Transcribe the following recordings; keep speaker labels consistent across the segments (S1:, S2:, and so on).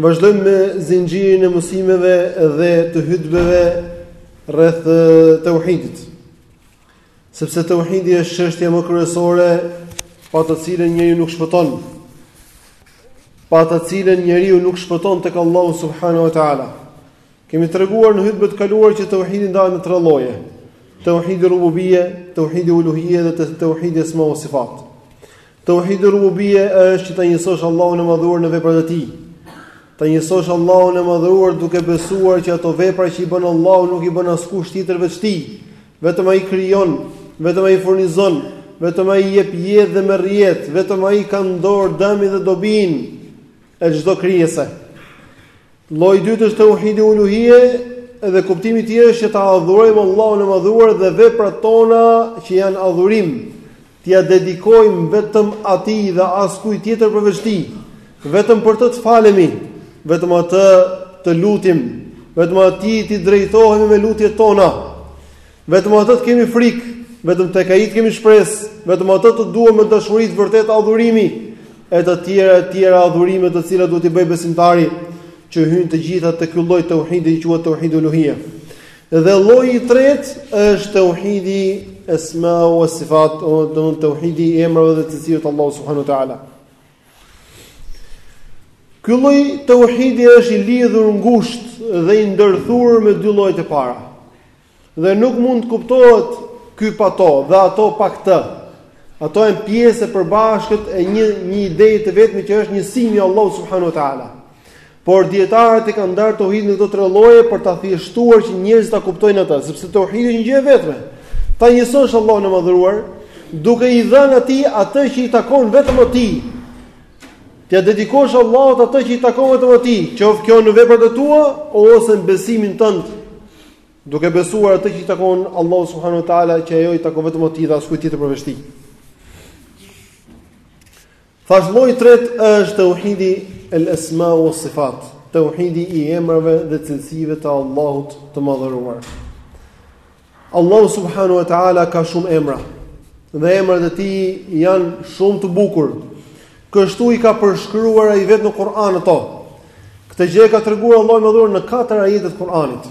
S1: Vazhdojmë me zinxhirin e mësimeve dhe të hytbeve rreth teuhidit. Sepse teuhidi është çështja më kryesore pa të cilën njeriu nuk shpëton. Pa të cilën njeriu nuk shpëton tek Allahu subhanahu wa taala. Kemi treguar në hytbet e kaluara që teuhidi ndahet në tre lloje: teuhidi rububie, teuhidi uluhie dhe teuhidi esma wa sifat. Teuhidi Rububie është që ta njësosh Allahun e Madhëruar në veprat e Tij. Ta njësosh Allahun e Madhëruar duke besuar që ato vepra që i bën Allahu nuk i bën askush tjetër veç Tij. Vetëm Ai krijon, vetëm Ai furnizon, vetëm Ai jep jetë dhe merr jetë, vetëm Ai ka në dorë dëmin dhe dobinë e çdo krijese. Lloji i dytë është teuhidi uluhie, edhe kuptimi i tij është që ta adhurojmë Allahun e Madhëruar dhe veprat tona që janë adhurim, t'ia dedikojmë vetëm Atij dhe askujt tjetër përveç Tij, vetëm për Të të falemi, vetëm Atë të lutim, vetëm Atij t'i drejtohemi me lutjet tona, vetëm Atë të kemi frikë, vetëm tek Ai të kemi shpresë, vetëm Atë të duam me dashuri të vërtetë adhurimi, e të tjera e të tjera adhurime të cilat duhet t'i bëjë besimtari që hyjnë të gjitha te ky lloj teuhidi, quhet teuhidi uluhie. Dhe lloji i tretë është teuhidi esma wa sifat, domethënë teuhidi i emrave dhe të cilësive të Allahut subhanahu wa taala. Ky lloj teuhidi është i lidhur ngushtë dhe i ndërthurur me dy llojet e para. Dhe nuk mund të kuptohet ky pa to dhe ato pa këtë. Ato janë pjesë e përbashkët e një një ideje të vetme që është njësimi i Allahut subhanahu wa taala. Por dijetarët e kanë ndarë teuhidin në këto tre lloje për ta thjeshtuar që njerëzit ta kuptojnë atë, sepse teuhidi është një gjë e vetme. Ta njësosh Allahun e madhëruar, duke i dhënë atij atë që i takon vetëm atij. T'ia dedikosh Allahut atë që i takon vetëm atij, qoftë kjo në veprat e tua ose në besimin tënd. Duke besuar atë që i takon Allahut subhanahu wa taala, që ajo i takon vetëm atij dhe askujt tjetër përveç tij. Thashë lloji i tretë është teuhidi el esma ues sifat, teuhidi i emrave dhe cilësive të Allahut të madhëruar. Allahu subhanahu wa taala ka shumë emra dhe emrat e tij janë shumë të bukur. Kështu i ka përshkruar ai vetë në Kur'an ato. Këtë gjë e ka treguar Allahu i madhëruar në katër ajete të Kur'anit.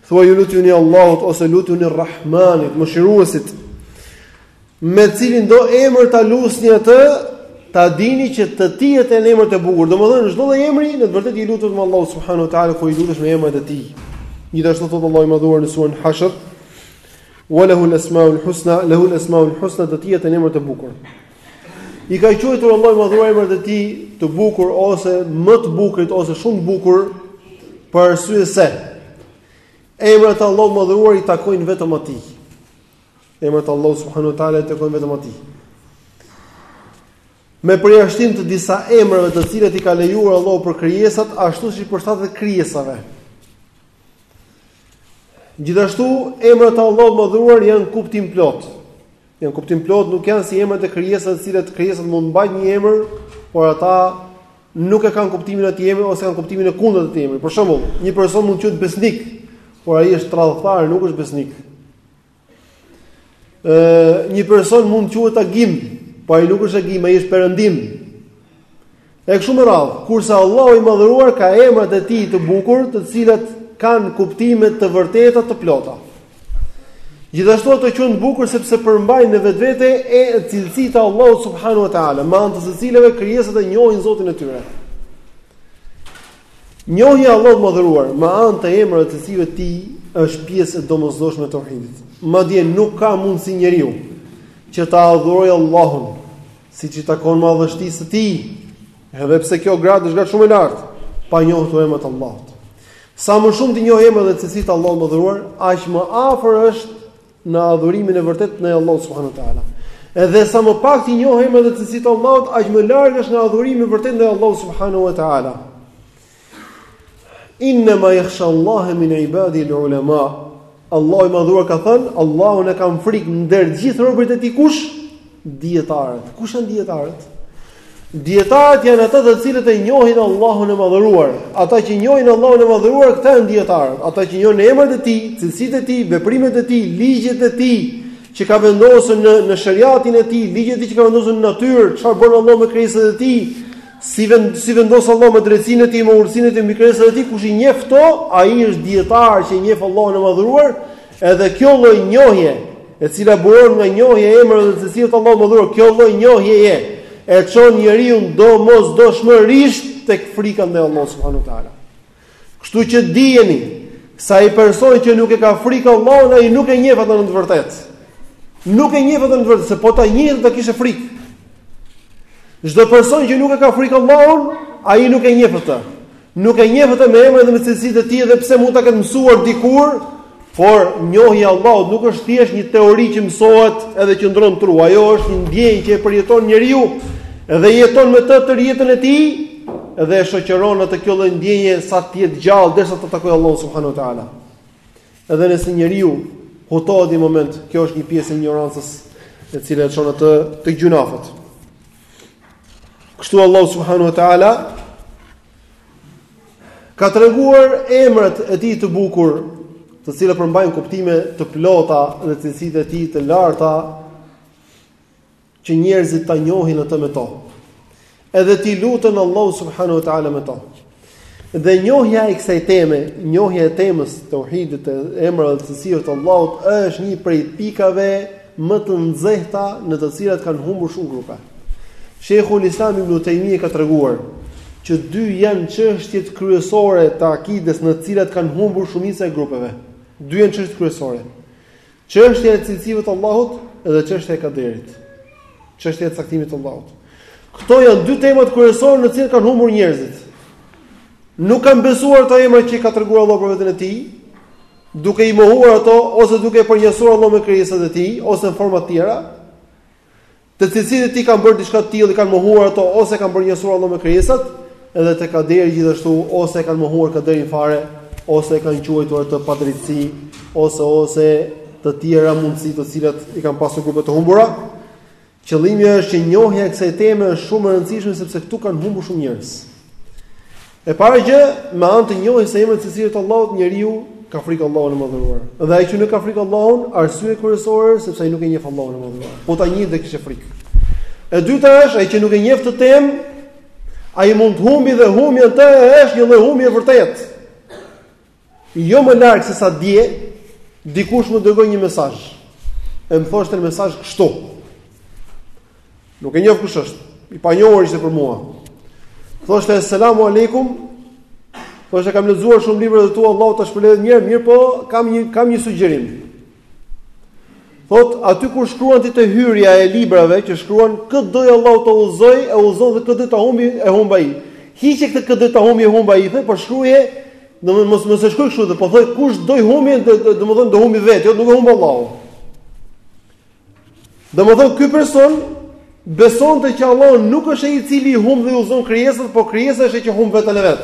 S1: Thuaju lutjuni Allahut ose lutuni Rrahmanit, mëshiruesit, me cilindo emër ta lusni atë, ta dini që të tijat janë emrat e bukur. Domethënë çdo lloj emri në të vërtetë i lutemi Allahut subhanahu wa taala, kur i lutesh me emrat e tij. Gjithashtu thotë Allahu i madhëruar në suren Hashr, "Wa lahu al-asma'ul husna, lahu al-asma'ul husna", të tijat janë emrat e bukur. I ka quajtur Allahu i madhëruar emrat e tij të bukur ose më të bukurit ose shumë të bukur për arsye se emrat e Allahut madhëruar i takojnë vetëm atij. Emrat e Allahut subhanahu wa taala i takojnë vetëm atij. Me përjashtim të disa emrave të cilët i ka lejuar Allahu për krijesat, ashtu si u përshtatet krijesave. Gjithashtu emrat e Allahut madhëruar janë kuptim plot. Janë kuptim plot nuk janë si emrat e krijesave të cilat krijesat mund të mbajnë një emër, por ata nuk e kanë kuptimin e atij emri ose kanë kuptimin e kundërt të atij emri. Për shembull, një person mund të quhet besnik, por ai është tradhtar, nuk është besnik. Ë një person mund të quhet agim, por ai nuk është agim, ai është perëndim. E kështu me radhë, kurse Allahu i madhëruar ka emrat e tij të bukur, të cilat kanë kuptime të vërteta të plota. Gjithashtu ato quhen të bukur sepse përmbajnë në vetvete cilësi të Allahut subhanahu wa taala, me anë të të cilave krijesat e njohin Zotin e tyre. Njohja e Allahut madhëruar me anë të emrave cilësive të tij është pjesë e domosdoshme e tauhidit. Madje nuk ka mundësi njeriu që ta adhurojë Allahun siç i takon madhështisë së tij, edhe pse kjo gradë është gradë shumë e lartë, pa njohur emrat e Allahut. Sa më shumë t'i njohë emrat dhe cilësitë e Allahut madhëruar, aq më afër është në adhurimin e vërtetë ndaj Allahut subhanahu wa taala. Edhe sa më pak t'i njohë emrat dhe cilësitë e Allahut, aq më larg është në adhurimin e vërtetë ndaj Allahut subhanahu wa taala. Inna ma yakhsha Allaha min ibadi al-ulama. Allahu i madhëruar ka thënë, Allahun e ka frikë ndër gjithë robërit e tij kush? Dijetarët. Kush janë dijetarët? Dijetarët janë ata të cilët e njohin Allahun e madhëruar. Ata që njohin Allahun e madhëruar, këta janë dijetarët. Ata që njohin emrat e tij, cilësitë e tij, veprimet e tij, ligjet e tij, që ka vendosur në në sheriatin e tij, ligjet e tij që ka vendosur në natyrë, çfarë bën Allahu me krijesat e tij, Si vend si vendos Allahu me drejtësinë e tij, me urtësinë e tij, me krijesat e tij, kush i njeh këto, ai është dijetar që e njeh Allahun e madhëruar, edhe kjo lloj njohje, e cila buron nga njohja e emrave dhe cilësive të Allahut madhëruar, kjo lloj njohje e e çon njeriun domosdoshmërisht tek frika ndaj Allahut subhanahu wa taala. Kështu që dijeni se ai person që nuk e ka frikë Allahun ai nuk e njeh atë në të vërtetë. Nuk e njeh atë në të vërtetë, se po ta njihte do ta kishte frikë. Çdo person që nuk e ka frikë Allahun, ai nuk e njeh atë. Nuk e njeh atë me emrat edhe me cilësitë e tij dhe pse mund ta ketë mësuar dikur, Por njohja e Allahut nuk është thjesht një teori që mësohet edhe qëndron në tru, ajo është një ndjenjë që e përjeton njeriu dhe jeton me të tërë jetën e tij dhe e shoqëron atë kjo lloj ndjenje sa të jetë gjallë derisa të takojë Allahun subhanahu wa taala. Edhe nëse njeriu hutohet një moment, kjo është një pjesë e injorancës e cila e çon atë te gjynahet. Kështu Allahu subhanahu wa taala Ka treguar emrat e tij të bukur, të cilët përmbajnë kuptime të plota dhe cilësitë e tij të larta që njerëzit ta njohin atë me to. Edhe t'i luten Allahut subhanahu wa taala me to. Dhe njohja e kësaj teme, njohja e temës së tauhidit të emrave dhe cilësive të Allahut është një prej pikave më të nxehta në të cilat kanë humbur shumë grupe. Sheikhul Islam Ibn Taymiyyah ka treguar që dy janë çështjet kryesore të akides në të cilat kanë humbur shumica e grupeve. Dy janë çështjet kryesore. Çështja e cilësive të Allahut dhe çështja e kaderit. Çështja e caktimit të Allahut. Këto janë dy temat kryesore në të cilat kanë humbur njerëzit. Nuk kanë besuar ato emra që ka treguar Allahu për veten e tij, duke i mohuar ato ose duke e përnjësuar Allahun me krijesat e tij ose në forma të tjera, te cilësitë e tij kanë bërë diçka të tillë, i kanë mohuar ato ose kanë përnjësuar Allahun me krijesat, edhe te kaderi gjithashtu ose e kanë mohuar kaderin fare ose e kanë quajtur atë padrejtësi ose ose të tjera mundësi të cilat i kanë pasur grupet e humbura. Qëllimi është që njohja e kësaj teme është shumë e rëndësishme sepse këtu kanë humbur shumë njerëz. E para gjë, me anë të njohjes së emrave, cilësive të Allahut njeriu ka frikë Allahun e madhëruar. Dhe ai që nuk ka frikë Allahun, arsye kryesore sepse ai nuk e njeh Allahun e madhëruar. Po ta njihte do e kishte frikë. E dyta është ai që nuk e njeh këtë temë, ai mund të humbi dhe humbja atë është një lloj humbje e vërtetë. Jo më larg se sa dje, dikush më dërgoi një mesazh. E më thoshte në mesazh kështu. Nuk e njoh kush është. I panjohur ishte për mua. Thoshte esselamu alejkum. Thoshte kam lexuar shumë libra të tua, Allahu ta shpërblejë me hajr, mirëpo kam një kam një sugjerim. Thot, aty kur shkruan ti te hyrja e librave që shkruan, kë do Allahu ta udhëzojë, e udhëzon dhe kë do ta humbi, e humb ai. Hiqe këtë kë do ta humbi, e humb ai, thotë, po shkruaje, domethënë mos mos e shkruaj kështu, po thuaj, kush do të humbi, domethënë do humbi vetë, jo, nuk e humb Allahu. Domethënë, ky person besonte që Allahu nuk është ai i cili humb dhe udhëzon krijesat, po krijesa është ajo që humb veten e vet.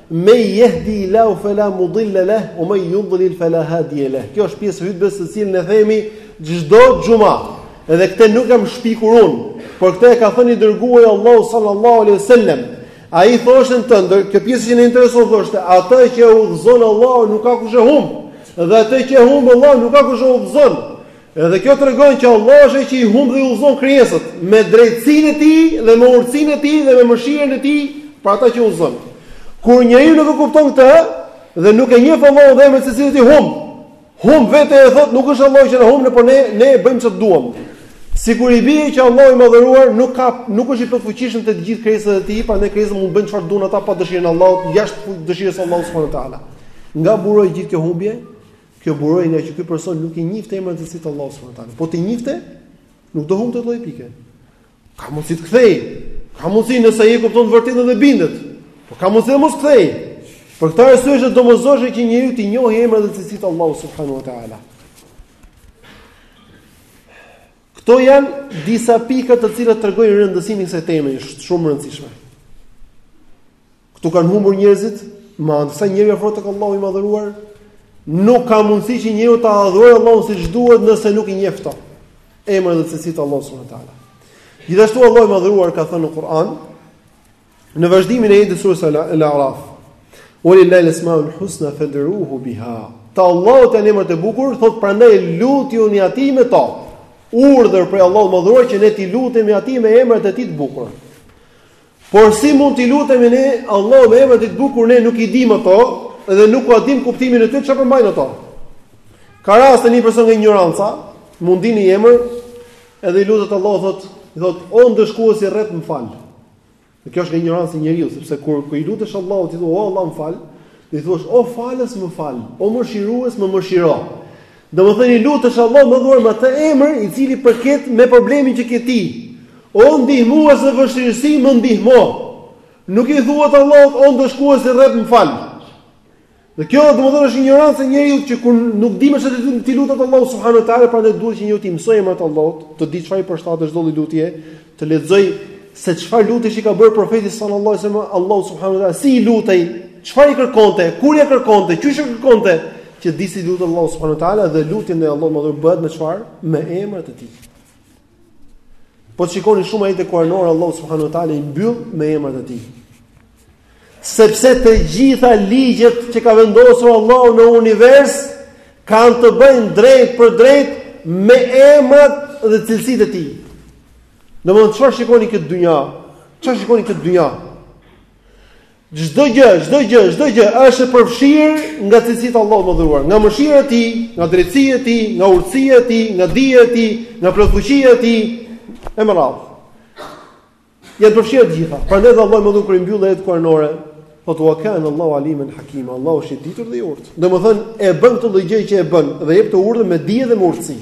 S1: Men yehdi Allahu fela mudille leh, wa men yudlil fela hadiye leh. Kjo është pjesë e hutbes të cilën e themi çdo xhuma. Edhe këtë nuk kam shpikur unë, por këtë e ka thënë i dërguari i Allahut sallallahu alaihi wasallam. Ai thoshte në të ndër, kjo pjesë që na intereson thoshte, atë që e udhëzon Allahu nuk ka kush e humb, dhe atë që e humb Allahu nuk ka kush e udhëzon. Edhe kjo tregon që Allahu është ai që i humb dhe i udhëzon krijesat me drejtësinë e tij dhe me urtësinë e tij dhe me mëshirën e tij për ata që udhëzon. Kur njeriu nuk e kupton këtë dhe nuk e njeh Allahun dhe emrat e cilësitë e tij humb, humb vetë e thotë nuk është Allahu që na humb, por ne ne e bëjmë çfarë duam. Sikur i bie që Allahu i madhëruar nuk ka nuk është i plotfuqishëm te të gjithë krijesat e tij, prandaj krijesat mund të bëjnë çfarë duan ata pa dëshirën e Allahut, jashtë dëshirës së Allahut subhanehu teala. Nga buroi gjithë kjo humbje, Kjo buroi nga që ky person nuk i njihte emrat dhe cilësitë e Allahut subhanahu wa taala. Po t'i njihte, nuk do humbte në këto pika. Ka mundsi të kthej. Ka mundsi nëse ai e kupton të vërtetën dhe bindet. Po ka mundsi të mos kthej. Për këtë arsye është e domosdoshme që njeriu t'i njohë emrat dhe cilësitë e Allahut subhanahu wa taala. Këto janë disa pika të cilat tregojnë rëndësinë e kësaj teme, është shumë e rëndësishme. Këtu kanë humbur njerëzit, me anë të saj njeriu afrohet tek Allahu i madhëruar, nuk ka mundësi që njeriu ta adhurojë Allahun siç duhet nëse nuk i njeh këto emra dhe cilësi të Allahut subhanahu wa taala. Gjithashtu Allahu i madhëruar ka thënë në Kur'an në vazhdimin e ajetit sures Al-Araf. Walillahi al-asmaul husna fad'uhu biha. Të Allahut janë emrat e bukur, thot prandaj lutjuni atij me to. Urdhër prej Allahut të madhëruar që ne t'i lutemi atij me emrat e tij të bukur. Por si mund t'i lutemi ne Allahut me emrat e tij të bukur ne nuk i dimë ato dhe nuk ua dimë kuptimin e tyre çfarë përmbajnë ato. Ka raste një person nga injoranca, mund di një emër, edhe i lutet Allahut thot, i thot o ndëshkues i rreptë më fal. Dhe kjo është nga injoranca e njeriut, sepse kur ku i lutesh Allahut, ti thua o Allah më fal, ti thua o falës më fal, o mëshirues më mëshiro. Domethënë i lutesh Allahut të madhëruar me atë emër i cili përket me problemin që ke ti. O ndihmues në vështirësi më ndihmo. Nuk i thuhet Allahut o ndëshkues i rreptë më fal. Dhe kjo domethënë është injorancë e njeriut që kur nuk di me çfarë t'i lutet Allahut subhanahu wa taala, prandaj duhet që njeriu të mësojë emrat e Allahut, të dijë çfarë i përshtatet çdo lloj lutjeje, Të lexojë se çfarë lutjesh i ka bërë profeti sallallahu alajhi wasallam Allahut subhanahu wa taala si i lutej çfarë i kërkonte kur ia kërkonte qysh e kërkonte që të dijë si i lutet Allahut subhanahu wa taala dhe lutja ndaj Allahut të madhëruar bëhet me çfarë me emrat e tij po të shikoni shumë ajete kuranore Allahu subhanahu wa taala i mbyll me emrat e tij Sepse të gjitha ligjet që ka vendosur Allahu në univers kanë të bëjnë drejt për drejt me emrat dhe cilësitë e tij. Domthonë çfarë shikoni këtë dynja? Çfarë shikoni këtë dynja? Çdo gjë, çdo gjë, çdo gjë është e përfshirë nga cilësitë e Allahut madhëruar, nga mëshira e tij, nga drejtësia e tij, nga urtësia e tij, nga dija e tij, nga plotfuqia e tij, e me radhë. Janë të përfshirë të gjitha. Prandaj dhe Allahu madhëruar kur i mbyll ajetet kuranore, po thotë kana Allahu alimen hakim, Allahu është i ditur dhe i urtë. Domethënë e bën këtë lloj gjëje që e bën dhe jep këtë urdhër me dije dhe me urtësi.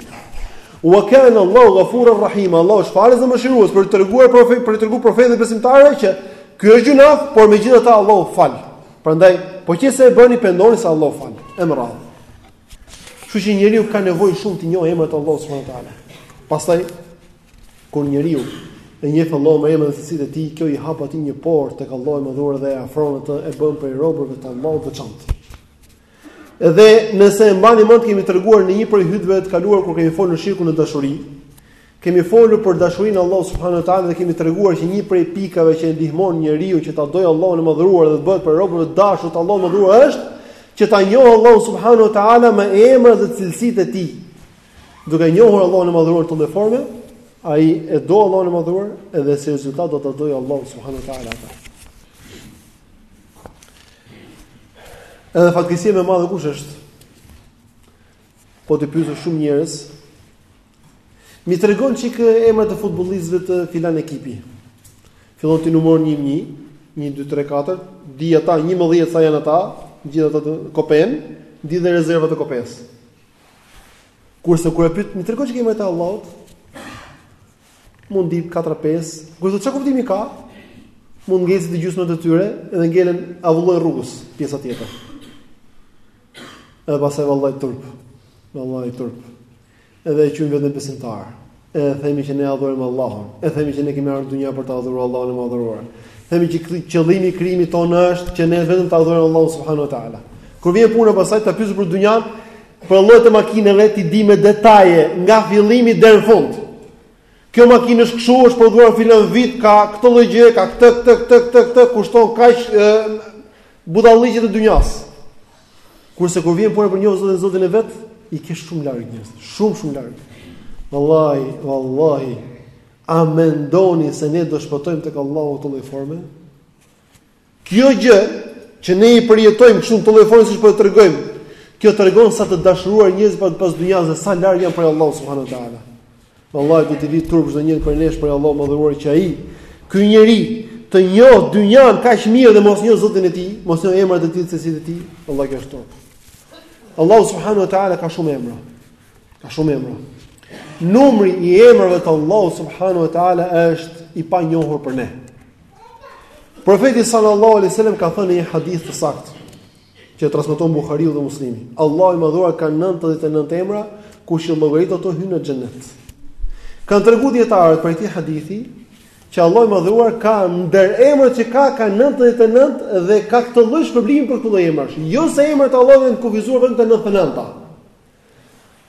S1: Wa kana Allahu ghafurur rahim, Allahu është falës dhe mëshirues për të treguar profet, për të treguar profetit dhe besimtarëve që ky është gjynah, por megjithatë Allahu fal. Prandaj, po që se e bëni pendoni se Allahu fal. E me radhë. Kështu që njeriu ka nevojë shumë të njohë emrat e Allahut subhanahu wa taala. Pastaj Kur njeriu e njeh Allahun me emrat dhe cilësitë e tij, kjo i hap atij një portë tek Allahu i Madhëruar dhe e afron atë e bën prej robërve të Allahut të veçantë. Edhe nëse e mbani mend kemi treguar në një prej hutbeve të kaluara kur kemi folur për shirkun në dashuri, kemi folur për dashurinë e Allahut subhanahu wa taala dhe kemi treguar që një prej pikave që e ndihmon njeriu që ta dojë Allahun e madhëruar dhe të bëhet prej robërve të dashur të Allahut madhëruar është që ta njohë Allahun subhanahu wa taala me emrat dhe cilësitë e tij. Duke njohur Allahun e Madhëruar në këtë lloj forme, ai e do Allahun e Madhëruar edhe si rezultat do ta dojë Allahu subhanahu wa taala atë. Edhe fatkeqësia më e madhe kush është? Po të pyesësh shumë njerëz. M'i trego një çik emrat e futbollistëve të filan ekipi. Fillon t'i numëron 1 1, 1 2 3 4, di ata 11 sa janë ata, gjithë ata të Kopes, di dhe rezervat e Kopes. Kurse kur e pyet, "M'i trego çik emrat e Allahut?" Mund të dijë 4-5, kurse ça kuptimi ka? Mund ngecin te gjysma e tyre edhe ngelen avullojnë rrugës pjesa tjetër. Edhe pastaj vallaj turp. Vallaj turp. Edhe e quajmë veten besimtar. Edhe themi që ne adhurojmë Allahun. Edhe themi që ne kemi ardhur në dynja për të adhuruar Allahun e madhëruar. Themi që qëllimi i krijimit tonë është që ne vetëm të adhurojmë Allahun subhanahu teala. Kur vjen puna pastaj ta pyesësh për dynjan, për llojet e makinave t'i di me detaje nga fillimi deri në fund. Kjo makinë është kështu, është prodhuar filan vit, ka këtë lloj gjë, ka këtë këtë këtë këtë këtë kushton kaq budallallëqet e dynjas. Kurse kur vjen puna për të njohë Zotin Zotin e vet, i ke shumë larg njerëzit, shumë shumë larg. Wallahi, wallahi, a mendoni se ne do shpëtojmë tek Allahu në këtë lloj forme? Kjo gjë që ne i përjetojmë kështu në këtë lloj forme siç po e tregojmë, kjo tregon sa të dashuruar njerëzit pas pas dynjasë dhe sa larg janë prej Allahut subhanahu teala. Vallahi duhet t'i vi turp çdo njëri prej nesh prej Allahut Madhëruar që ai ky njeri të njoh dynjan kaq mirë dhe mos njoh Zotin e tij, mos njoh emrat e tij cilësitë e tij, vallahi kjo është turp. Allahu subhanahu wa taala ka shumë emra. Ka shumë emra. Numri i emrave të Allahu subhanahu wa taala është i panjohur për ne. Profeti sallallahu alaihi wasallam ka thënë në një hadith të saktë. që e transmeton Buhariu dhe Muslimi. Allahu i Madhëruar ka 99 emra, kush i llogarit ato hyn në xhenet. Kan treguar dietarët prej këtij hadithi që Allahu i Madhëruar ka ndër emrat që ka ka 99 dhe ka këtë lloj shpërblimi për këtë lloj emrash. Jo se emrat e Allahut janë kufizuar vetëm te 99-ta.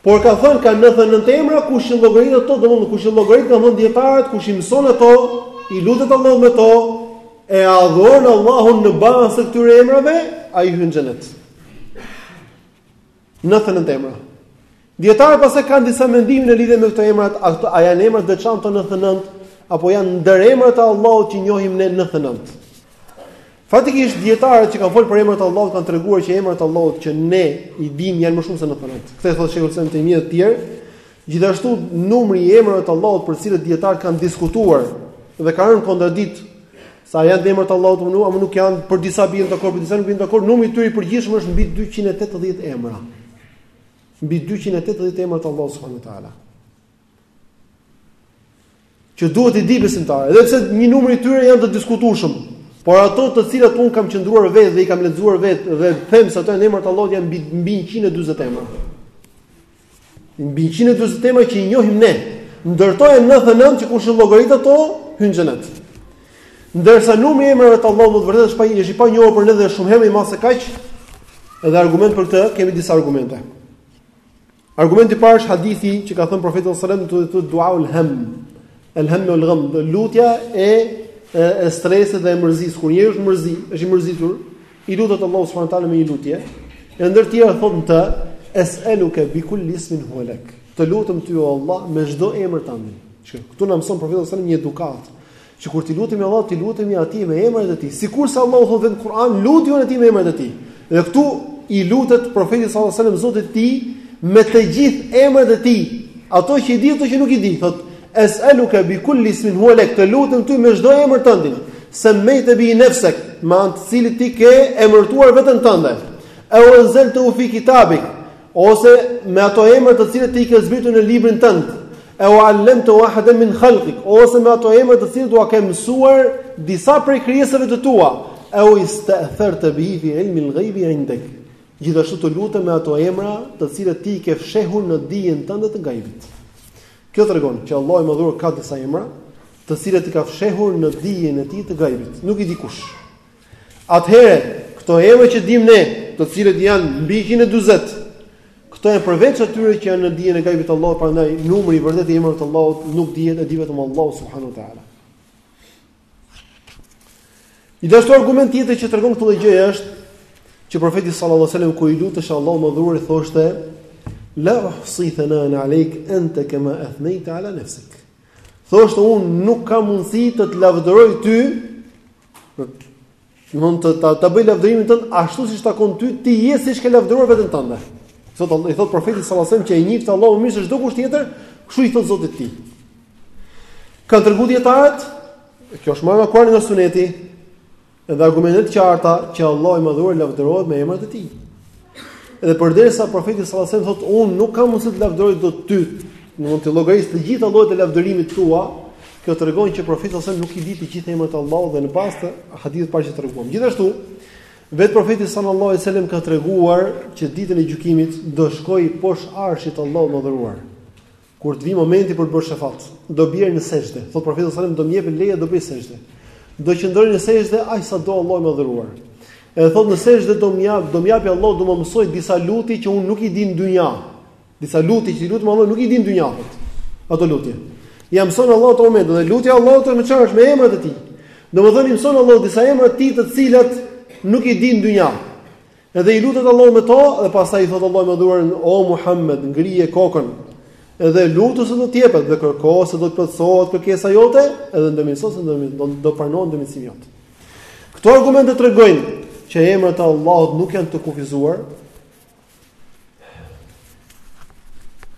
S1: Por ka thënë ka 99 emra kush i llogarit ato, domthonë kush i llogarit kanë thënë dietarët, kush i mëson ato, i lutet Allahut me to, e adhuron Allahun në bazë të këtyre emrave, ai hyn në xhenet. 99 emra. Dietarët pastaj kanë disa mendime në lidhje me këto emrat, a janë emra të veçantë këto 99 apo janë ndër emrat e Allahut që njohim ne 99. Faktikisht dietarët që kanë folur për emrat e Allahut kanë treguar që emrat e Allahut që ne i dimë janë më shumë se 99. Këtë e thotë Sheikhul Islam Tejmije e të tjerë. Gjithashtu numri i emrave të Allahut për të cilët dietarët kanë diskutuar dhe kanë rënë në kontradiktë a janë te emrat e Allahut apo nuk, apo nuk janë për disa bien dakord, për disa nuk bien dakord, numri i tyre i përgjithshëm është mbi 280 emra. Mbi 280 emra të Allahut subhanahu wa teala. Që duhet t'i di besimtari, edhe pse një numër i tyre janë të diskutueshëm, por ato të cilat unë kam qëndruar vetë dhe i kam lexuar vetë dhe them se ato janë emrat e Allahut janë mbi 140 emra. Mbi 140 emra që i njohim ne. Ndër to janë 99 që kush i llogarit ato hyn në xhenet. Ndërsa numri i emrave të Allahut në të vërtetë është pa është i panjohur për ne dhe shumë herë më i madh se kaq. Edhe argument për këtë kemi disa argumente. Argumenti i parë është hadithi që ka thënë profeti sallallahu alajhi wasallam te dua ul ham. El ham ul gham, lutja e e, e stresit dhe e mërzisë. Kur njeriu është mërzi, është i mërzitur, i lutet Allahut subhanahu wa taala me një lutje. E ndër të tjera thotë të es'aluka bi kulli ismin huwa lak. Të lutem ty o Allah me çdo emër tëndin. Që këtu na mëson profeti sallallahu alajhi wasallam një edukatë. Që kur t'i lutemi Allahut, t'i lutemi atij me emrat e tij. Sikurse Allahu thotë vetë në Kur'an, lutjuni atij me emrat e tij. Dhe këtu i lutet profeti sallallahu alajhi wasallam Zotit të tij me të gjithë emrat e tij. Ato që i di ato që nuk i di, thotë es'aluka bi kulli ismin huwa lak, të lutem ty me çdo emër tëndin, semmejte bihi nefsek, me anë të cilit ti ke emërtuar veten tënde. Eu enzeltehu fi kitabik, ose me ato emra të cilët ti i ke zbritur në librin tënd, eu alemtehu ahaden min khalqik, ose me ato emra të cilët ua ke mësuar disa prej krijesave të tua, eu istatharte bihi fi ilmi al-ghaibi indek. Gjithashtu të lutem me ato emra të cilët ti i ke fshehur në dijen tënde të gajbit. Kjo tregon që Allahu i Madhëruar ka disa emra, të cilët i ka fshehur në dijen e tij të gajbit. Nuk i di kush. Atëherë, këto emra që dimë ne, të cilët janë mbi 140, këto janë përveç atyre që janë në dijen e gajbit të Allahut, prandaj numri i vërtetë i emrave të Allahut nuk dihet, e di vetë Allahu subhanahu wa taala. Gjithashtu argument tjetër që tregon këtë gjë është që profeti sallallahu alajhi wasallam kur i lutej Allahut të madhëruar thoshte la uhsi thanan aleik anta kama athnayta ala nafsik. Thoshte unë nuk kam mundësi të të lavdëroj ty S'mund të ta, ta bëj lavdërimin tënd ashtu siç takon ty, ti je siç ke lavdëruar veten tënde. Kështu i thotë profeti sallallahu alajhi wasallam që e njihte Allahun më mirë se çdokush tjetër, kështu i thotë Zotit të tij. Kanë treguar dietarët, kjo është marrë nga Kurani, nga suneti, edhe argumentet e qarta që Allahu i madhëruar lavdërohet me emrat e tij. Dhe përderisa profeti sallallahu alajhi wasallam thotë unë nuk kam mundësi të lavdëroj dot ty, nuk mund t'i llogaris të gjitha llojet e lavdërimit tua, kjo tregon që profeti sallallahu alajhi wasallam nuk i di të gjitha emrat e Allahut dhe në bazë të haditheve të para që treguam. Gjithashtu, vetë profeti sallallahu alajhi wasallam ka treguar që ditën e gjykimit do shkojë poshtë arshit të Allahut të madhëruar. Kur të vijë momenti për të bërë shefat, do bjerë në sexhde, thotë profeti sallallahu alajhi wasallam, do më jepin leje do bëj sexhde. Do qëndroj në sexhde aq sa do Allahu i madhëruar. Edhe thotë në sexhde do më jap, do më japi Allahu do më mësojë disa lutje që unë nuk i di në dynja. Disa lutje që i lutem Allahut nuk i di në dynja. Ato lutje. Ja mëson Allahu atë moment dhe lutja Allahut siç thamë është me emrat e tij. Domethënë i mëson Allahu disa emra të tij të cilat nuk i di në dynja. Edhe i lutet Allahut me to dhe pastaj i thotë Allahu i madhëruar o Muhammed ngrije kokën edhe lutu se do të jepet dhe kërko se do të plotësohet kërkesa jote edhe ndërmjetëso se do do, do pranohet ndërmjetësimi jot. Këto argumente tregojnë që emrat e Allahut nuk janë të kufizuar.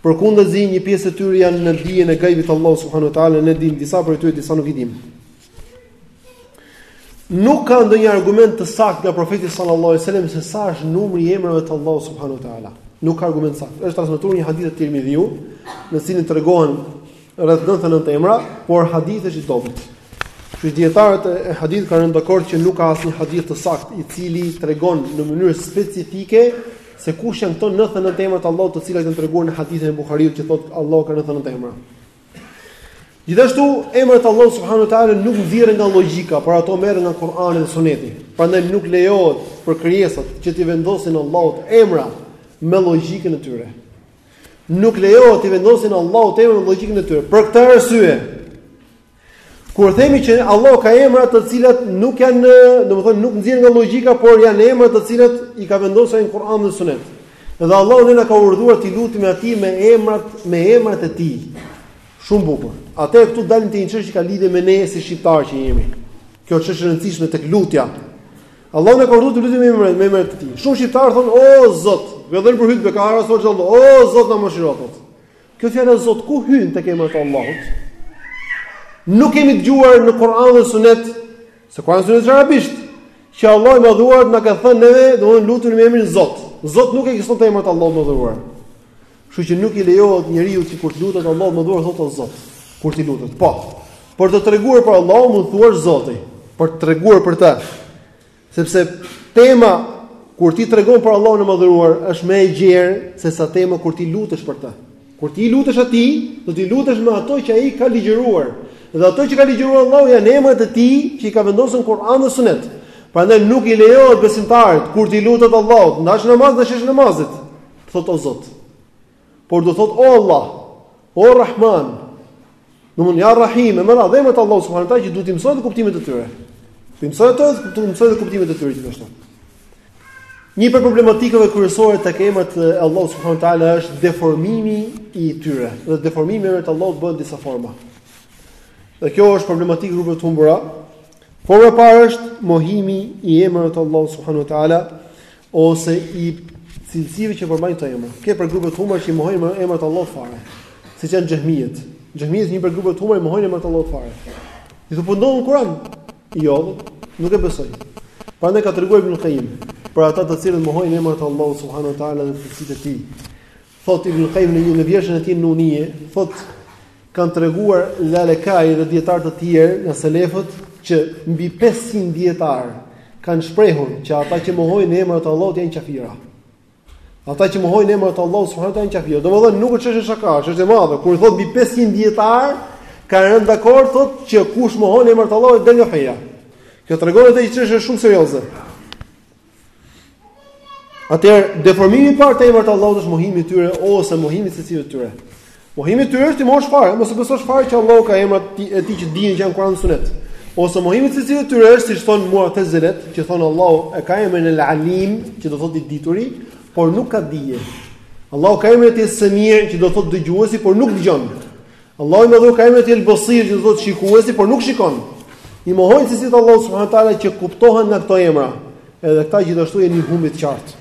S1: Përkundrazi një pjesë e tyre janë në dijen e gajbit të Allahut subhanahu wa taala, ne dimë disa prej tyre, disa nuk i dimë. Nuk ka ndonjë argument të saktë nga profeti sallallahu alajhi wasallam se sa është numri i emrave të Allahut subhanahu wa taala. Nuk ka argument saktë. Është transmetuar një hadith te Tirmidhiu, në të cilin tregohen rreth 99 emra, por hadithi është i dobët. Që dietarët e hadithit kanë rënë dakord që nuk ka asnjë hadith të saktë i cili tregon në mënyrë specifike se kush janë këto 99 emra të Allahut të cilat janë treguar në hadithin e Buhariut që thotë Allahu ka 99 emra. Gjithashtu, emrat e Allahut subhanehu ue teala nuk nxirren nga logjika, por ato merren nga Kur'ani dhe Suneti. Prandaj nuk lejohet për krijesat që t'i vendosin Allahut emra me logjikën e tyre. Nuk lejohet t'i vendosin Allahut emra me logjikën e tyre. Për këtë arsye, kur themi që Allahu ka emra të cilat nuk janë, domethënë nuk nxirren nga logjika, por janë emra të cilat i ka vendosur në Kur'an dhe Sunet. Dhe Allahu ne na ka urdhëruar t'i lutemi atij me emrat, me emrat e tij. Shumë bukur. Atëherë këtu dalim te një çështje që ka lidhje me ne si shqiptarë që jemi. Kjo është çështje e rëndësishme tek lutja. Allahu na ka urdhëruar t'i lutemi me emrat e tij. Shumë shqiptarë thonë o Zot, edhe nëpër hutbe ka, s'thonë Allah. O Zot na mëshiro thot. Kjo fjala Zot ku hyn tek emrat e Allahut? Nuk kemi dëgjuar në Kur'an dhe Sunet Se Kurani është në arabisht. Që Allahu i madhëruar na ka thënë neve, domthonë lutuni me emrin Zot. Zot nuk ekziston te emrat e Allahut të madhëruar. Kështu që nuk i lejohet njeriu që kur t'i lutet Allahut të madhëruar të thotë o Zot. Kur t'i lutet, po. Për të treguar për Allahun mund të thuash Zoti, për të treguar për të. Sepse tema kur ti tregon për Allahun e madhëruar është më e gjerë se sa tema kur ti lutesh për të. Kur ti i lutesh atij, do t'i lutesh me ato që ai ka ligjëruar. Dhe ato që ka ligjëruar Allahu janë emrat e tij që i ka vendosur në Kur'an dhe Sunet. Prandaj nuk i lejohet besimtarit kur t'i lutet Allahut, në dashtë në namaz, në dashtë jashtë namazit, të thotë o Zot. Por do thotë o Allah, o Rahman, Do mund ja Rahim, me radhë emrat e Allahut subhanahu taala që duhet të mësojë kuptimin e tyre. T'i mësojë ato, të mësojë kuptimin e tyre gjithashtu. Një prej problematikave kryesore tek emrat e Allahut subhanehu ue teala është deformimi i tyre dhe deformimi i emrave të Allahut bëhet në disa forma dhe kjo është problematikë e grupeve të humbura forma e parë është mohimi i emrave të Allahut subhanehu ue teala ose i cilësive që përmbajnë këto emra. Ke prej grupeve të humbura që i mohojnë emrat e Allahut fare, siç janë xehmijet. Xehmijet një prej grupeve të humbura i mohojnë emrat e Allahut fare. I thu po ndodhen në Kur'an? Jo, nuk e besoj. Prandaj ka treguar Ibn Qayyim për ata të cilët mohojnë emrat e Allahut subhanehu ue teala dhe cilësitë e tij. Thotë Ibn Qayyim në vjershën e tij Nunije, thotë kanë treguar Lalekai dhe dietar të tjerë nga selefët që mbi 500 dietar janë shprehur që ata që mohojnë emrat e Allahut janë qafira. Ata që mohojnë emrat e Allahut subhanehu ue teala janë qafira. Domethënë nuk është çështje shaka, është çështje e madhe. Kur thotë mbi 500 dietar kanë rënë dakord thotë që kush mohon emrat e Allahut del nga feja. Kjo tregon që është çështje shumë serioze. Atëherë deformimi i parë te emrat e Allahut është mohimi i tyre ose mohimi i cilësive të tyre. Mohimi i tyre është t'i mohosh fare, mos e besosh fare që Allahu ka emrat e tij që dihen që janë në Kur'an e Sunet. Ose mohimi i cilësive të tyre është siç thon Mu'tazilet, që thon Allahu e ka emrin El Alim, që do thotë i dituri, por nuk ka dije. Allahu ka emrin Es Semi, që do thotë dëgjuesi, por nuk dëgjon. Allahu i Madhëruar ka emrin El-Basir, që do të thotë shikuesi, por nuk shikon. I mohojnë cilësitë e Allahut subhanahu wa taala që kuptohen nga këto emra. Edhe këta gjithashtu janë në humbje të qartë.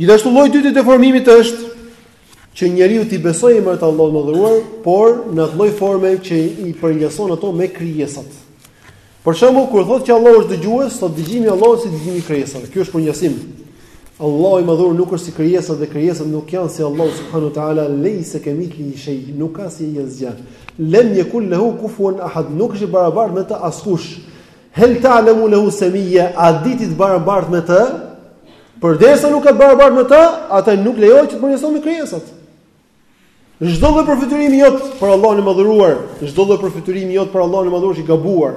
S1: Gjithashtu lloji i dytë i deformimit është që njeriu t'i besojë emrat e Allahut të Madhëruar, por në atë lloj forme që i përngjëson ato me krijesat. Për shembull, kur thotë që Allahu është dëgjues, thotë dëgjimi i Allahut si dëgjimi i krijesave. Ky është përngjasim. Allahu i madhur nuk është si krijesat dhe krijesat nuk janë si Allahu subhanahu wa taala, leysa kamithli shay, nuk ka si Ai asgjë. Lem yakun lahu kufuwan ahad, nuk është i barabartë me të askush. Hel ta'lamu lahu samia, a di ti të barabartë me të? Përderisa nuk ka të barabartë me të, atëherë nuk lejohet që të përngjasohet me krijesat. Çdo lloj përfytyrimi jot për Allahun e Madhëruar, çdo lloj përfytyrimi jot për Allahun e Madhëruar është i gabuar.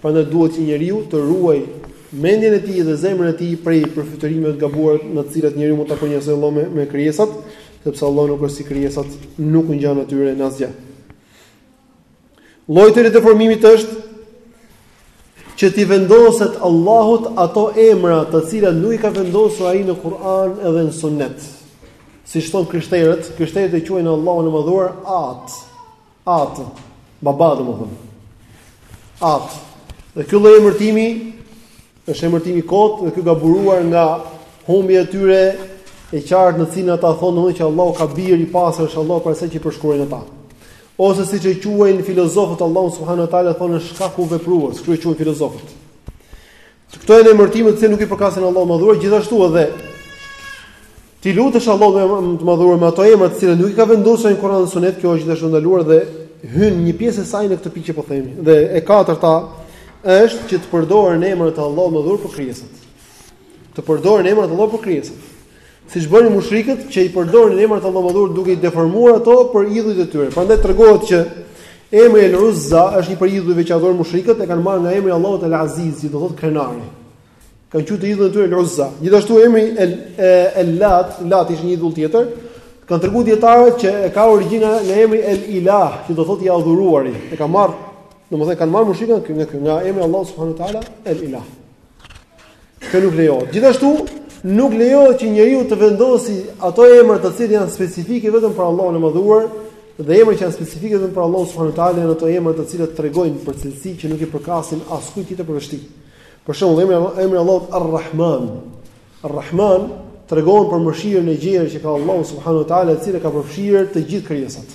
S1: Prandaj duhet që njeriu të ruaj mendjen e tij dhe zemrën e tij prej përfytyrimeve të gabuara në të cilat njeriu mund ta përngjasojë Allahun me, me krijesat, sepse Allahu nuk është si krijesat, nuk u ngjan atyre në asgjë. Lloji i tretë i deformimit është që t'i vendosësh Allahut ato emra të cilat nuk i ka vendosur ai në Kur'an edhe në Sunnet. Siç thonë krishterët, krishterët e quajnë Allahun e Madhëruar At. At. Baba domethënë. At. Dhe ky lloj emërtimi Është emërtim i kotë dhe ky ka buruar nga humbja e tyre e qartë në të cilën ata thonë domethënë që Allahu ka bir i pastër është Allahu prej asaj që i përshkruajnë ata. Ose siç e quajnë filozofët Allahu subhanahu wa taala thonë shkaku veprues, siç e quajnë filozofët. Këto janë emërtime që nuk i përkasin Allahut të Madhëruar, gjithashtu edhe T'i lutesh Allahut të Madhëruar me ato emra të cilat nuk i ka vendosur në Kur'an dhe Sunet, kjo është gjithashtu e ndaluar dhe hyn një pjesë e saj në këtë pikë që po themi. Dhe e katërta është që të përdoren emrat e Allahut të Madhëruar për krijesat. Të përdoren emrat e Allahut për krijesat. Siç bënë mushrikët që i përdorin emrat e Allahut të Madhëruar duke i deformuar ato për idhujt e tyre. Prandaj tregohet që emri El Uzza është një prej idhujve që adhuronin mushrikët, e kanë marrë nga emri i Allahut El Aziz, që do thotë krenari. Kanë quajtur idhullin e tyre Al-Uzza. Gjithashtu emri El El-Lat, Lat ishte një idhull tjetër. Kan treguar dietarët që e ka origjinën nga emri El Ilah, që do thotë i adhuruari. E ka marr, domethënë kanë marr mushrikët nga nga emri Allah subhanahu wa taala El Ilah. Kjo nuk lejohet. Gjithashtu nuk lejohet që njeriu të vendosi ato emra të cilat janë specifike vetëm për Allahun e Madhëruar dhe emra që janë specifike vetëm për Allahun subhanahu wa taala janë ato emra të cilat tregojnë për cilësi që nuk i përkasin askujt tjetër përveç Tij. Për shembull, emri Allah, emri Allahut Ar-Rahman. Ar-Rahman tregon për mëshirën e gjerë që ka Allahu subhanahu wa taala, e cila ka përfshirë të gjithë krijesat.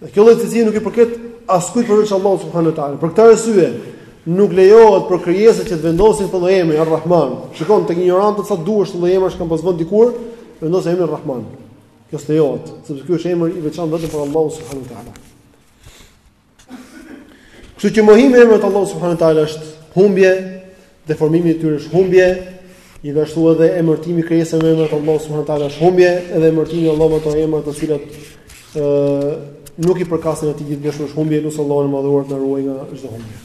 S1: Dhe kjo lloj cilësie nuk i përket askujt përveç Allahut subhanahu wa taala. Për këtë arsye, nuk lejohet për krijesat që të vendosin këtë lloj emri Ar-Rahman. Shikon tek injorantët sa duash këto lloj emrash kanë pasur dikur, vendosin emrin Ar-Rahman. Kjo s'lejohet, sepse ky është emër i veçantë vetëm për Allahun subhanahu wa taala. Kështu që mohimi i emrave të Allahut subhanahu wa taala është humbje, deformimi i tyre është humbje, gjithashtu edhe emërtimi i krijesave me emrat e Allahut subhanahu wa taala është humbje, edhe emërtimi i Allahut me ato emra të cilat ë, nuk i përkasin atij gjithashtu është humbje, lus Allahun e madhëruar të na ruajë nga çdo humbje.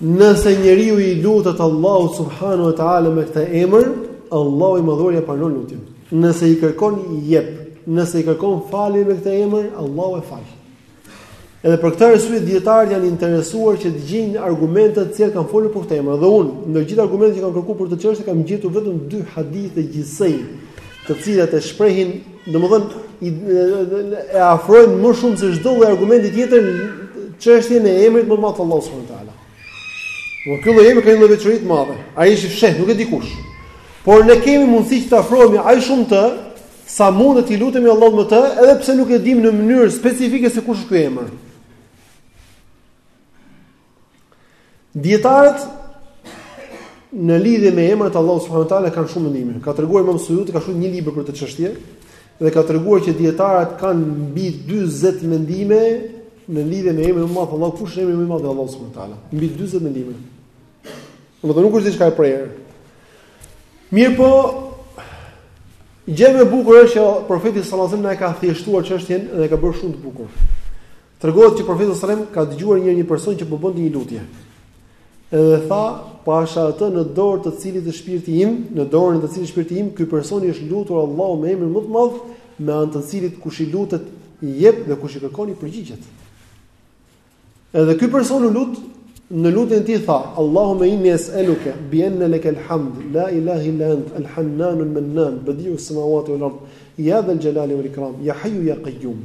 S1: Nëse njeriu i lutet Allahut subhanahu wa taala me këtë emër, Allahu i madhëruar ja pranon lutjen. Nëse i kërkon i jep, nëse i kërkon falje me këtë emër, Allahu e fal. Edhe për këtë arsye dietarët janë interesuar që të gjejnë argumente të cilat kanë folur për këtë emër. Dhe unë, ndër gjithë argumentet që kam kërkuar për këtë çështje, kam gjetur vetëm dy hadithe gjithsej, të cilat e shprehin Domethënë e afrojnë më shumë se çdo lloj argumenti tjetër çështjen e emrit më të madh të Allahut subhanahu wa taala. Por ky lloj emri ka një lloj veçori të madhe. Ai është i fshehtë, nuk e di kush. Por ne kemi mundësi që të afrohemi aq shumë, sa mund t'i lutemi Allahut me të, edhe pse nuk e dimë në mënyrë specifike se kush është ky emër. Dietarët në lidhje me emrat e Allahut subhanahu wa taala kanë shumë mendime. Ka treguar Imam Suyuti ka shkruar një libër për këtë çështje dhe ka treguar që dietarët kanë mbi 40 mendime në lidhje me emrin e Allahut, Allahu kush është emri më i madh i Allahut subhanahu wa taala. Mbi 40 mendime. Domethënë nuk është diçka e prerë. Mirëpo, gjëja më e bukur është që profeti sallallahu alajhi wasallam na e ka thjeshtuar çështjen dhe e ka bërë shumë të bukur. Tregohet që profeti sallallahu alajhi wasallam ka dëgjuar një një person që po bënte një lutje. Edhe tha, pasha atë në dorë të cilit është shpirti im, në dorën e të cilit është shpirti im, ky person i është lutur Allahut me emrin më të madh, me anë të cilit kush i lutet i jep dhe kush i kërkon i përgjigjet. Edhe ky person u lut në lutjen e tij tha, Allahumma inni es'aluka bi anna laka al-hamd, la ilaha illa ant, al-hannan al-mannan, badi'u as-samawati wal-ard, ya dhal jalali wal-ikram, ya hayyu ya qayyum.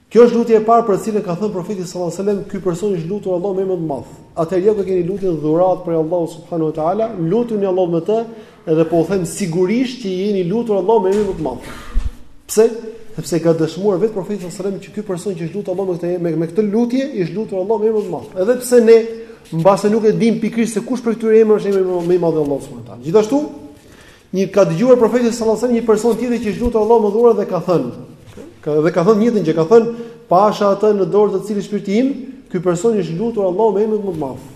S1: Kjo është lutja e parë për të cilën ka thënë profeti sallallahu alajhi wasallam, ky person i është lutur Allahut me emrin më të madh. Atëherë ja ku e keni lutjen dhuratë prej Allahut subhanahu wa taala, lutjuni Allahut me të, edhe po u them sigurisht që i jeni lutur Allahut me emrin më të madh. Pse? Sepse ka dëshmuar vetë profeti sallallahu alajhi wasallam që ky person që i është lutur Allahut me këtë me, me këtë lutje, i është lutur Allahut me emrin më të madh. Edhe pse ne mbase nuk e dimë pikërisht se kush prej këtyre emrave është emri më i madh i Allahut subhanahu wa taala. Gjithashtu, Një ka dëgjuar profeti sallallahu alajhi wasallam një person tjetër që i është lutur Allahut të madhëruar dhe ka thënë, ka dhe ka thënë një gjë, ka thënë, pasha atë në dorë të cilit shpirti im, ky person i është lutur Allahut me emrin më të madh.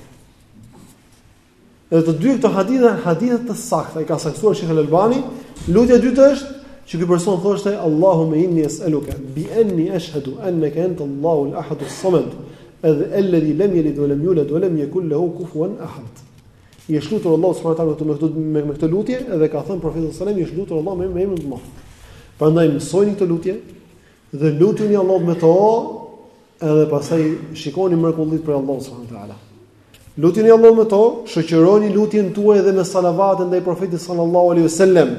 S1: Edhe të dy këto hadithe, hadithe të sakta, i ka saktuar Sheikh Al-Albani, lutja e dytë është që ky person thoshte Allahumma inni es'aluka bi anni ashhadu annaka anta Allahu al-ahad as-samad, alladhi lam yalid wa lam yulad wa lam yakul lahu kufuwan ahad. I është lutur Allahut subhanahu wa taala me këtë me, me këtë lutje dhe ka thënë profeti sallallahu alajhi wasallam i është lutur Allahut me, me emrin e madh. Prandaj mësojini këto lutje dhe lutuni Allahut me to, edhe pastaj shikoni mrekullitë prej Allahut subhanahu wa taala. Lutuni Allahut me to, shoqëroni lutjen tuaj edhe me salavate ndaj profetit sallallahu alajhi wasallam,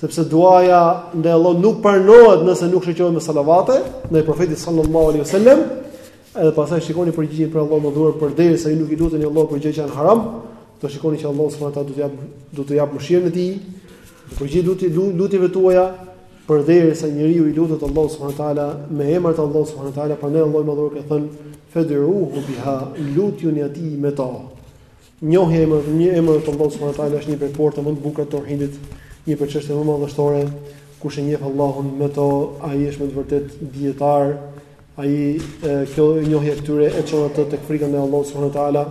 S1: sepse duaja ndaj Allahut nuk pranohet nëse nuk shoqërohet me salavate ndaj profetit sallallahu alajhi wasallam. Edhe pastaj shikoni përgjigjen prej Allahut të madhëruar përderisa ju nuk i luteni Allahut për gjë që janë haram, do shikoni që Allahu subhanahu wa taala do të jap do të jap mëshirën e tij, do të përgjigj lutje lutjeve tuaja përderisa njeriu i lutet Allahut subhanahu wa taala me emrat e Allahut subhanahu wa taala, prandaj Allahu i madhëruar ka thënë fad'uhu biha lutjuni atij me to. Njohja e emrit, një emër të Allahut subhanahu wa taala është një prej portave më të bukura të tauhidit, një prej çështjeve më madhështore. Kush e njeh Allahun me to, ai është me të vërtetë dijetar. Ai, kjo njohja e këtyre e çon atë tek frika ndaj Allahut subhanahu wa taala.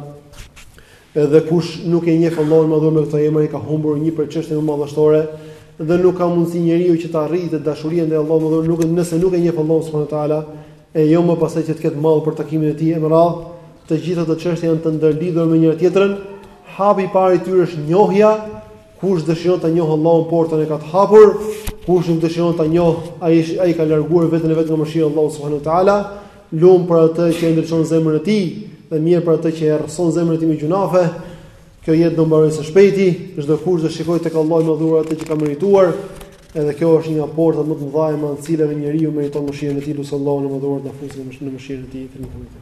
S1: Edhe kush nuk e njeh Allahun e madhëruar me këto emra i ka humbur një prej çështjeve më madhështore dhe nuk ka mundësi njeriu që të arrijë te dashuria ndaj Allahut të madhëruar, nuk nëse nuk e njeh Allahun subhanahu wa taala, e jo më pastaj që të ketë mall për takimin e tij e me radhë, të gjitha ato çështje janë të ndërlidhura me njëra tjetrën. Hapi i parë i tyre është njohja, kush dëshiron ta njohë Allahun portën e ka të hapur, kush nuk dëshiron ta njohë, ai ai ka larguar veten e vet nga mëshira e Allahut subhanahu teala, lum për atë që e ndriçon zemrën e tij, dhe mjerë për atë që e errëson zemrën e tij me gjunafe. Kjo jetë do mbarojë së shpejti, çdokush do shikojë tek Allahu i madhëruar atë që ka merituar, edhe kjo është një nga portat më të mëdha me anë të cilave njeriu meriton mëshirën e Tij, lus Allahun e madhëruar të na fusë në mëshirën e Tij